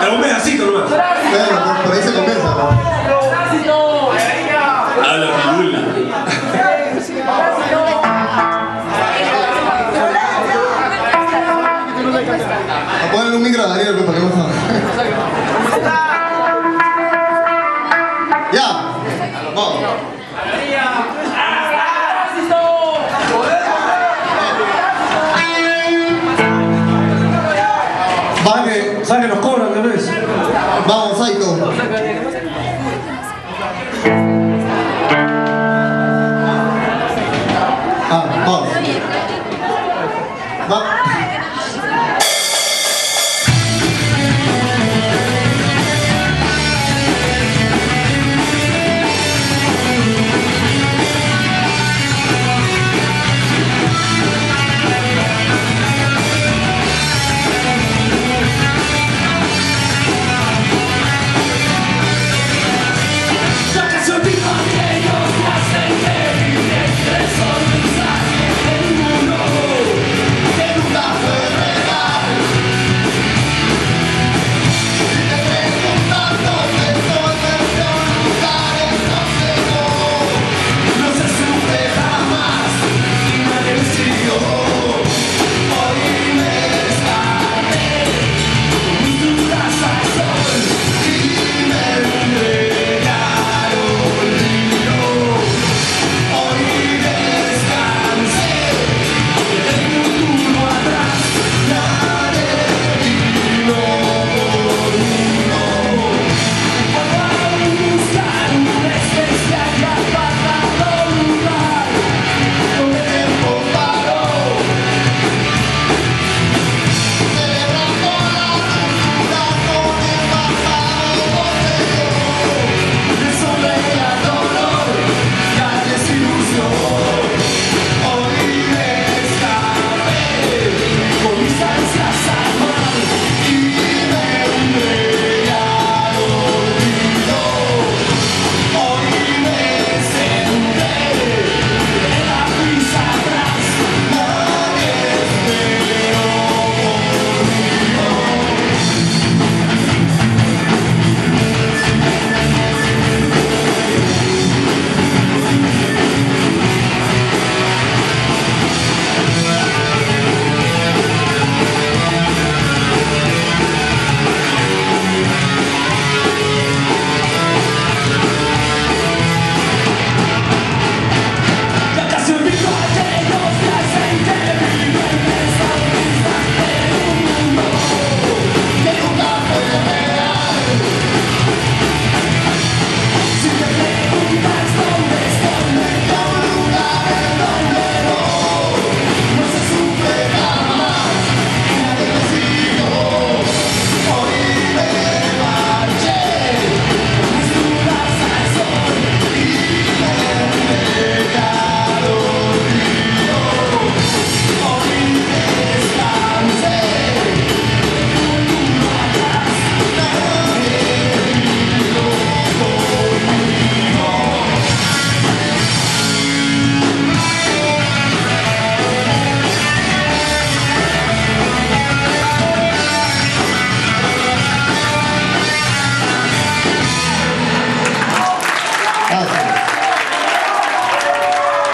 Pero un pedacito nomás. Bueno, por, por ahí se comienza. ¿no? Habla pirula. A ponerle un micro a Daniel, pues, para que no Ya. Vamos. Saque, saque